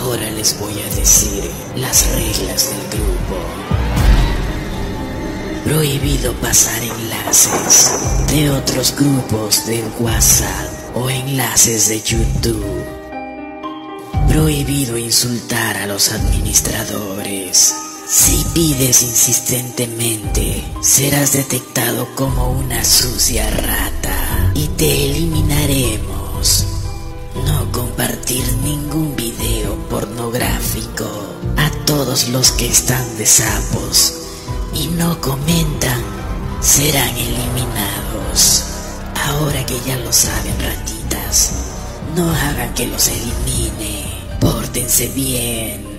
Ahora les voy a decir las reglas del grupo. Prohibido pasar enlaces de otros grupos de WhatsApp o enlaces de YouTube. Prohibido insultar a los administradores. Si pides insistentemente, serás detectado como una sucia rata y te eliminaremos. No compartir ningún video pornográfico a todos los que están de sapos y no comentan serán eliminados. Ahora que ya lo saben, ratitas, no hagan que los elimine. Pórtense bien.